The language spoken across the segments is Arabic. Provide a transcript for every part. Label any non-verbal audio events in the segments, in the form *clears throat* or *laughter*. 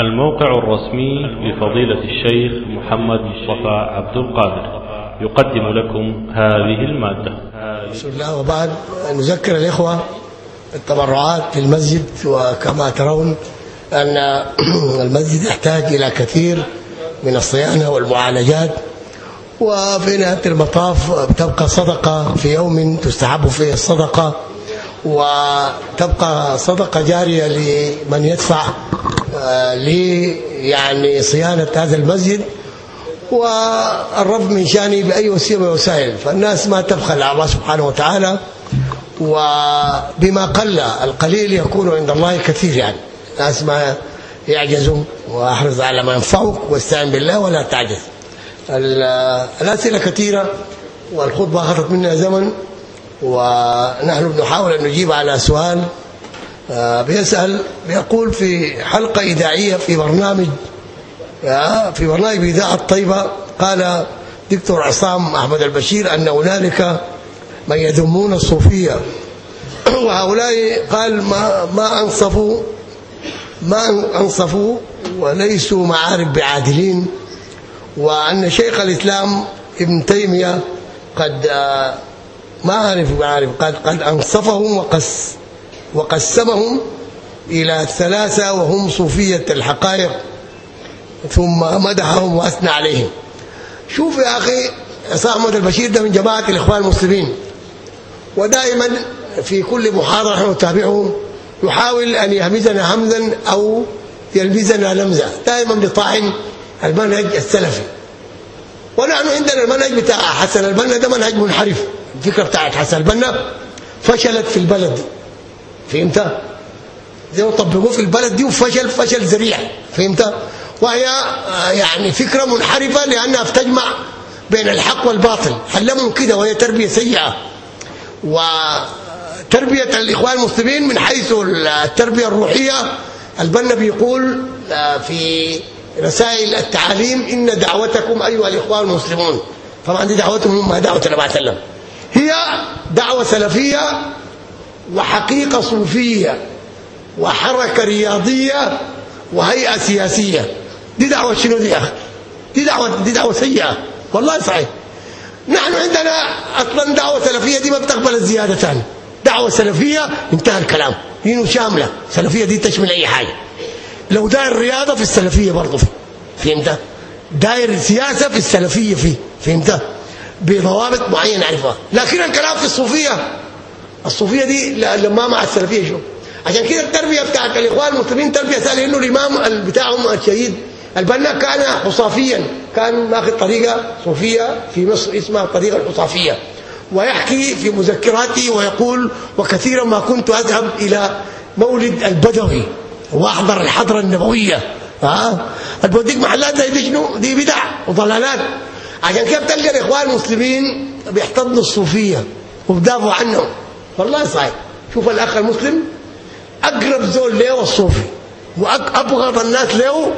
الموقع الرسمي لفضيلة الشيخ محمد مصطفى عبد القادر. يقدم لكم هذه المادة. بسم الله. وبعد نذكر الإخوة التبرعات في المسجد وكما ترون أن *clears throat* المسجد يحتاج إلى كثير من الصيانة والمعالجات. وفي نهاية المطاف تبقى صدقة في يوم تستحب فيه الصدقة. وتبقى صدقة جارية لمن يدفع يعني صيانة هذا المسجد والرب من شانه بأي وسيلة من الوسائل. فالناس ما تبخل على الله سبحانه وتعالى وبما قل القليل يكون عند الله كثير يعني. الناس ما يعجزوا وأحرص على ما ينفعك واستعن بالله ولا تعجز. الأسئلة كثيرة والخطبة أخذت منا زمن ونحن بنحاول أن نجيب على سؤال بيسأل بيقول في حلقة إذاعية في برنامج في برنامج اذاعه طيبه قال دكتور عصام أحمد البشير أن هنالك من يذمون الصوفية. *clears throat* وهؤلاء قال ما ما أنصفوا ما أنصفوا وليسوا معارف بعادلين وأن شيخ الإسلام ابن تيمية قد ما اعرف معارف قد قد أنصفهم وقس وقسمهم إلى ثلاثة وهم صوفية الحقائق ثم مدحهم وأثنى عليهم. شوف يا أخي أحمد البشير ده من جماعة الإخوان المسلمين ودائما في كل محاضرة نحن نتابعه يحاول أن يهمزنا همزا أو يلمزنا لمزة دائما بطاعن المنهج السلفي. ونحن عندنا المنهج بتاع حسن البنا ده منهج منحرف. الفكرة بتاعت حسن البنا فشلت في البلد. فهمت؟ زي طبقوه في البلد دي وفشل فشل ذريع. فهمت؟ وهي يعني فكرة منحرفة لأنها بتجمع بين الحق والباطل. حلمهم كده وهي تربية سيئة. وتربية الإخوان المسلمين من حيث التربية الروحية. البنا بيقول في رسائل التعاليم إن دعوتكم أيها الإخوان المسلمون. طبعا دي دعوتهم ما دعوة النبي صلى الله عليه وسلم. هي دعوة سلفية وحقيقة صوفية وحركة رياضية وهيئة سياسية. دي دعوة شنو دي يا أخي؟ دي دعوه دي دعوة سيئة. والله صحيح. نحن عندنا أصلا دعوة سلفية دي ما بتقبل الزيادة ثاني دعوة سلفية انتهى الكلام. هي شاملة. سلفية دي تشمل أي حاجة. لو داير رياضه في السلفية برضه في. فهمت داير سياسه في السلفية فيه فهمت بضوابط معينة نعرفها. لكن الكلام في الصوفية الصوفية دي لما مع السلفية شو. عشان كده التربية بتاعت الإخوان المسلمين تربية سهلة. إنه الإمام بتاعهم الشهيد البنا كان حصافيا. كان ماخذ طريقة صوفية في مصر اسمها الطريقة الحصافية. ويحكي في مذكراته ويقول وكثيرا ما كنت أذهب إلى مولد البدوي. واحضر الحضرة النبوية. ها؟ البوديك محلات زي دي شنو؟ دي بدع وضلالات. عشان كده بتلقى الإخوان المسلمين بيحتضنوا الصوفية وبدافعوا عنهم. والله صحيح. شوف الأخ المسلم أقرب زول له الصوفي وابغض الناس له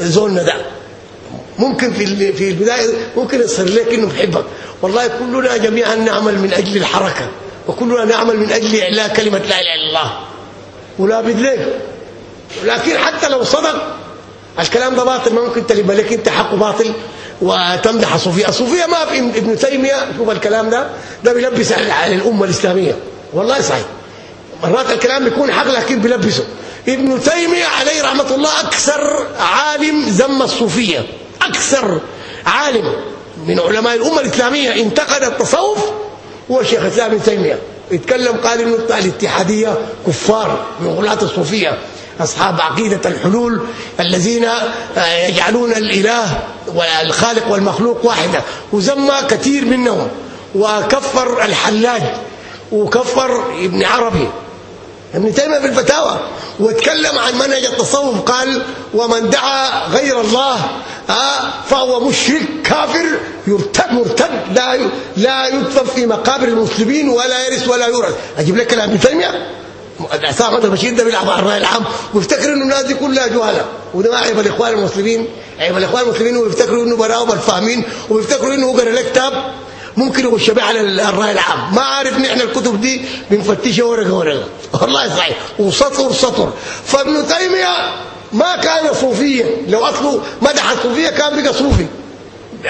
زولنا ده ممكن في في البداية ممكن يصير لك إنه بحبك. والله كلنا جميعا نعمل من أجل الحركة وكلنا نعمل من أجل إعلاء كلمة لا إله إلا الله. ولا بدلك لكن حتى لو صدق الكلام ده باطل ما ممكن تلم لك أنت حقه باطل وتمدح الصوفيه الصوفيه ما في ابن تيمية شوف الكلام ده ده بيلبس على الأمة الإسلامية. والله صحيح. مرات الكلام بيكون حق لكن بيلبسه ابن تيمية عليه رحمة الله أكثر عالم ذم الصوفية. أكثر عالم. من علماء الأمة الإسلامية انتقد التصوف هو شيخ الإسلام ابن تيمية. يتكلم قال إنه الاتحادية كفار من غلاة الصوفية. أصحاب عقيدة الحلول الذين يجعلون الإله والخالق والمخلوق واحدة. وذم كثير منهم. وكفر الحلاج. وكفر ابن عربي. ابن تيمية في الفتاوى. واتكلم عن منهج التصوف قال ومن دعا غير الله فهو مشرك كافر يرتد مرتد لا لا يدفن في مقابر المسلمين ولا يرث ولا يورث. أجيب لك كلام ابن تيمية؟ احمد البشير ده بيلعب على الرأي العام. ويفتكر إنه الناس دي كلها جهلة. وده ما عيب الإخوان المسلمين. عيب الإخوان المسلمين ويفتكروا إنه براهم الفاهمين ويفتكروا إنه قرأ كتاب. ممكن يخش بيه على الرأي العام. ما عارف نحن الكتب دي بنفتشها ورقة ورقة. والله صحيح. وسطر سطر. فابن تيمية ما كان صوفيا. لو أصله مدح الصوفية كان بقى صوفي.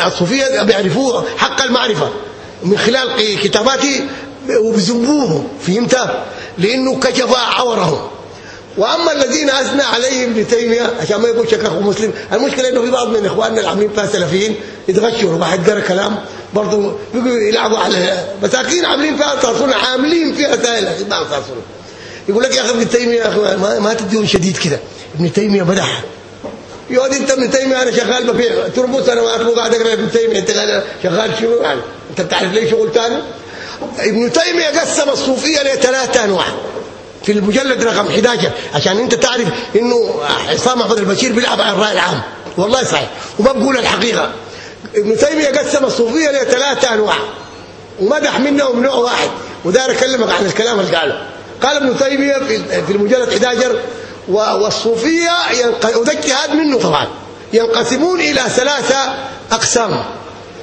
الصوفية بيعرفوه حق المعرفة. من خلال كتاباته وبذنبوه فهمت؟ لأنه كشف عورهم. وأما الذين أثنى عليهم ابن تيمية عشان ما يقول شكاك مسلم المشكلة إنه في بعض من إخواننا اللي عاملين فيها سلفيين يتغشوا واحد قرأ كلام برضه بيقولوا يلعبوا على مساكين عاملين فيها صارصونه عاملين فيها سائل ما صارصونه يقول لك يا أخي ابن تيمية يا أخي ما, ما تديهم شديد كده. ابن تيمية مدح. يقعد انت ابن تيمية أنا شغال ببيع تربط أنا ما اطلب قاعد أقرأ ابن تيمية أنت شغال شنو؟ يعني أنت بتعرف ليه شغل ثاني ابن تيمية قسم الصوفية لثلاثة أنواع. في المجلد رقم 11 عشان انت تعرف انه عصام احمد البشير بيلعب على الرأي العام. والله صحيح. وما بقول الحقيقة. ابن تيمية قسم الصوفية لثلاثه أنواع. ومدح منهم نوع واحد. وداير أكلمك عن الكلام اللي قاله. قال ابن تيمية في المجلد 11 والصوفية وده اجتهاد منه طبعا. ينقسمون إلى ثلاثة أقسام.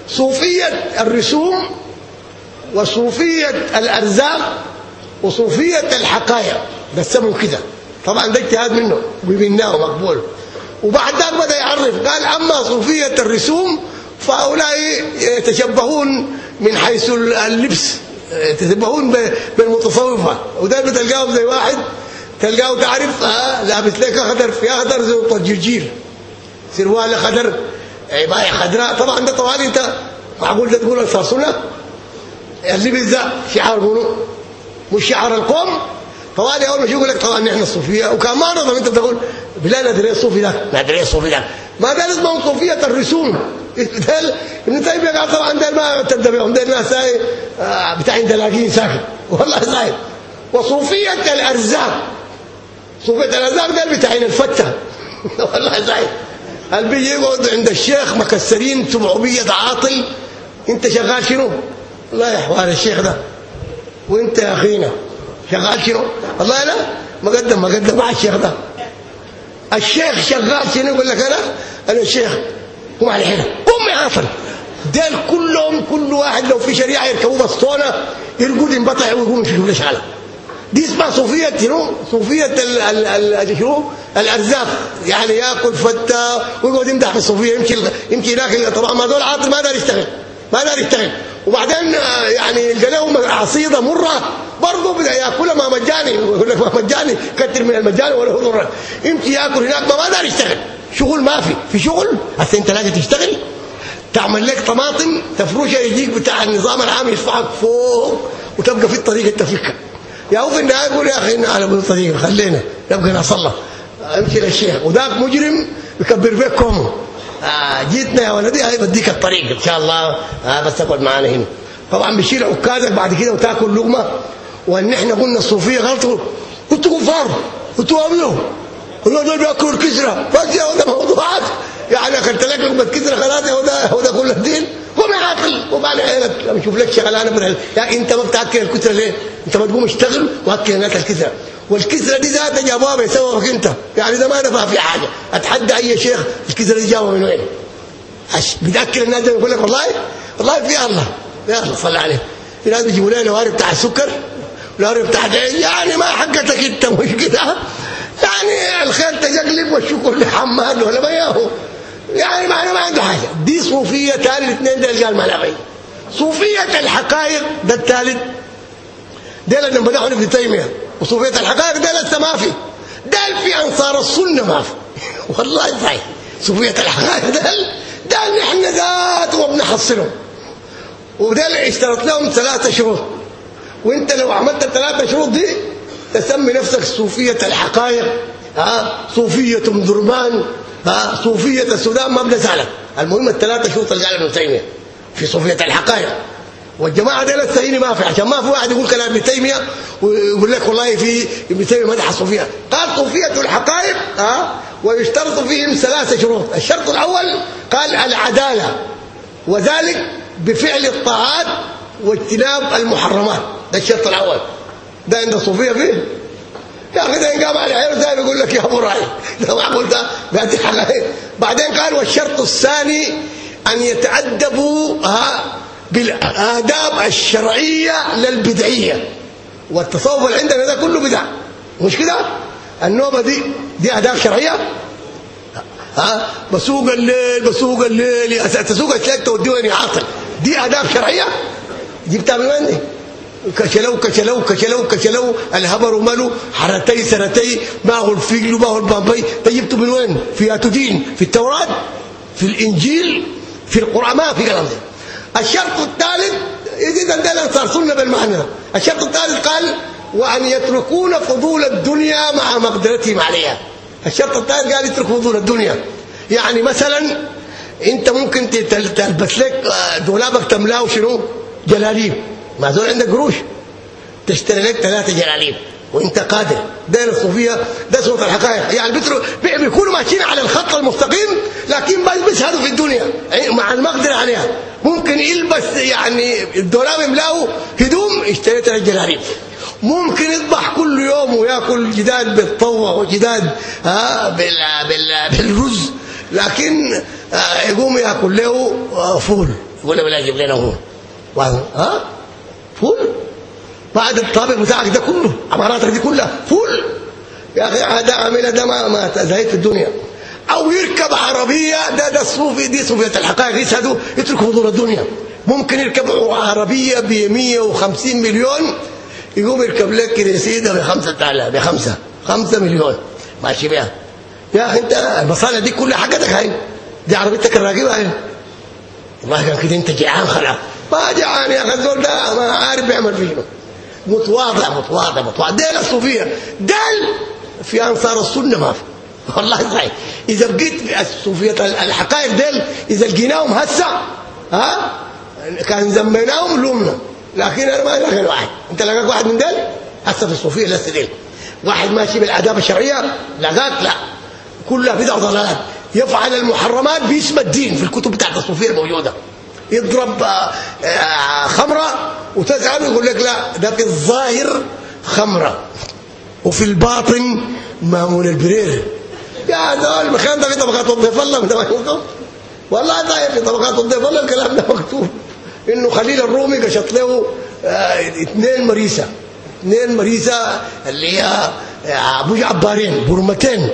صوفية الرسوم وصوفية الأرزاق وصوفية الحقائق. قسموا كده. طبعا ده اجتهاد منه. وبيناه مقبول. وبعد ذلك بدأ يعرف. قال أما صوفية الرسوم فهؤلاء يتشبهون من حيث اللبس. يتشبهون بالمتصوفة. وده بتلقاهم زي واحد. تلقاه تعرف آه لابس لك خضر في اخضر زي الطجيجير سروال خضر عباية خضراء طبعا ده طبعا انت معقول ده تقول الصاصونه اللبس ده شعار منو مش شعار القوم طوالي أول ما يقول لك؟ طبعا إحنا الصوفية وكان ما نظر أنت بتقول بلا ندري الصوفي ده ندري الصوفي ده ما ده اسمه صوفية الرسوم. ابن تيمية قال طبعا ده ما تبدا بهم ده ناس بتاع دلاقين ساكت والله صحيح وصوفية الأرزاق. صوفية الأرزاق ده بتاعين الفتة. *laughs* والله صحيح قال بيجي يقعد عند الشيخ مكسرين 700 عاطل؟ أنت شغال شنو؟ الله يا احوال الشيخ ده. وانت يا أخينا شغال شنو؟ والله لا مقدم مقدم مع الشيخ ده. الشيخ شغال شنو؟ يقول لك أنا أنا الشيخ قوم على هنا قوم يا عاطل دول كلهم كل واحد لو في شريعة يركبوا بسطونة يرقد ينبطع ويقوم يشوف له شغله دي اسمها صوفية شنو؟ صوفية شنو؟ الأرزاق. يعني يأكل فتة ويقعد يمدح في الصوفية يمشي يمشي هناك طبعا ما دول عاطل ما دار يشتغل ما دار يشتغل. وبعدين يعني يلقى لهم عصيدة مرة برضه بدأ يأكلها ما مجاني يقول لك ما مجاني كتر من المجاني ولا هو يمشي يأكل هناك ما دار يشتغل. شغل ما في. في شغل؟ هسه انت لازم تشتغل. تعمل لك طماطم تفرشها يجيك بتاع النظام العام يرفعك فوق وتبقى في الطريق التفكه يا هو في يقول يا أخي على الطريق خلينا نبقى نصلى أمشي للشيخ. وذاك مجرم يكبر بيك كومه. آه جيتنا يا ولدي هاي بديك الطريق إن شاء الله. آه بس تقعد معانا هنا. طبعا بيشيل عكازك بعد كده وتاكل لقمة. وإن إحنا قلنا الصوفية غلطوا. أنتوا كفار. أنتوا أبيو. والله دول بياكلوا الكسرة. بس يا ده موضوعات يعني اكلت لك لقمة كسرة خلاص هو ده هو ده كل الدين؟ قوم يا عاقل وبعد عينك لما أشوف لك شغلانة من يا أنت ما بتاكل الكسرة ليه؟ أنت ما تقوم اشتغل واكل الناس الكسرة. والكسره دي ذاتها جابوها بسببك انت. يعني ده ما نفع في حاجة. أتحدى أي شيخ الكسره دي جابوها من وين؟ بتاكل الناس ده يقول لك والله والله في الله. يا الله صل عليه. في ناس بيجيبوا لنا وارد بتاع السكر والوارد بتاع يعني ما حقتك انت مش كده. يعني الخير تجلب والشكر لحماد ولا ما ياهو يعني ما ما عنده حاجة. دي صوفية ثاني الاثنين دول قال ما لغي صوفية الحقائق ده الثالث. ده اللي بدأوا ابن تيمية. وصوفيه الحقائق ده لسه ما في. ده في أنصار السنة ما في. *laughs* والله صحيح. صوفيه الحقائق ده ده نحن ذات وبنحصلهم. وده اشترط لهم ثلاثة شروط وانت لو عملت الثلاثة شروط دي تسمي نفسك صوفية الحقائق. ها؟ صوفية ام درمان. ها؟ صوفية السودان ما بنسالك المهم الثلاثة شروط اللي قالها ابن تيميه في صوفية الحقائق. والجماعة دي السهيني ما في عشان ما في واحد يقول كلام ابن تيمية ويقول لك والله في ابن تيمية مدح الصوفيه قال صوفيه الحقائق ها ويشترط فيهم ثلاثة شروط. الشرط الأول قال العدالة وذلك بفعل الطاعات واجتناب المحرمات. ده الشرط الأول. ده عند الصوفية فيه؟ يا أخي ده قام على عينه ثاني يقول لك يا أبو رأي. ده معقول ده حقائق. بعدين قال والشرط الثاني أن يتأدبوا ها بالآداب الشرعية للبدعية. والتصوف اللي عندنا ده كله بدع. مش كده؟ النوبة دي دي آداب شرعية؟ ها؟ بسوق الليل بسوق الليل. تسوق تلاقي توديني عاطل. دي آداب شرعية؟ جبتها من وين كشلو كشلو كشلو كشلو. الهبر وماله حرتي سنتي ما هو الفيل وما هو البامبي جبته من وين؟ في آتودين في التوراة في الإنجيل في القرآن. ما في كلام ده. الشرط الثالث اذا ده صار سنه بالمعنى. الشرط الثالث قال وأن يتركون فضول الدنيا مع مقدرتهم عليها. الشرط الثالث قال يتركوا فضول الدنيا. يعني مثلا أنت ممكن تلبس لك دولابك تملاه شنو؟ جلاليب. ما زول عندك قروش. تشتري لك ثلاثة جلاليب. وانت قادر. ده الصوفيه ده صوت الحقائق. يعني بيكونوا ماشيين على الخط المستقيم لكن ما بيسهروا في الدنيا. مع المقدرة عليها. ممكن يلبس يعني الدولاب يملأه هدوم اشتري ثلاث جلاليب ممكن يذبح كل يوم ويأكل جداد بالطوة وجداد ها بال بال بالرز. لكن يقوم يأكل له فول. يقول له لا جيب لنا فول ها فول؟ بعد الطابق بتاعك ده كله عماراتك دي كلها فول يا أخي هذا عامل ده ما ما زهيد في الدنيا. أو يركب عربية ده ده الصوفي دي صوفية الحقائق يسعدوا يتركوا فضول الدنيا. ممكن يركب عربية ب 150 مليون يقوم يركب لك كريسيده ب 5000 ب 5 5 مليون. ماشي بيها. يا أخي أنت المصالح دي كلها حقتك هاي. دي عربيتك الراكبه هاي. والله كان كده أنت جيعان خلاص. ما جيعان يا أخي الزول ده ما عارف بيعمل فيه متواضع متواضع متواضع. ديل الصوفية ديل في أنصار السنة ما في. والله صحيح. إذا بقيت الصوفية الحقائق ديل إذا لقيناهم هسه ها كان زميناهم لومنا. لكن أنا ما لقيت واحد. أنت لقاك واحد من ديل؟ هسه في الصوفية لسه ديل. واحد ماشي بالآداب الشرعية؟ لقاك لا. كلها بدع ضلالات يفعل المحرمات باسم الدين في الكتب بتاعت الصوفية الموجودة. يضرب خمرة وتزعل ويقول لك لا ده في الظاهر خمرة. وفي الباطن مامون البرير. يا دول المكان ده في طبقات الضيف الله ده ما والله ده في طبقات الضيف الله الكلام ده مكتوب. إنه خليل الرومي قشط له اثنين مريسة. اثنين مريسة اللي هي أبو عبارين برمتين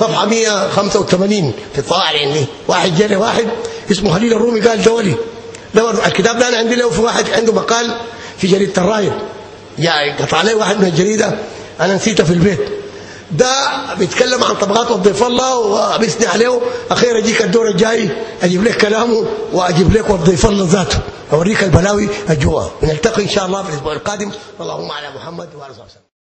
صفحة 185 في الطبعه العلميه واحد جري واحد. اسمه خليل الرومي قال دولي ده الكتاب ده أنا عندي له في واحد عنده مقال في جريدة الرايد. يا قطع عليه واحد من الجريدة. أنا نسيته في البيت. ده بيتكلم عن طبقات وظيف الله وبيثني عليه. أخيرا يجيك الدور الجاي أجيب لك كلامه وأجيب لك وظيف الله ذاته. أوريك البلاوي الجوا ونلتقي إن شاء الله في الأسبوع القادم. اللهم على محمد وعلى اله وصحبه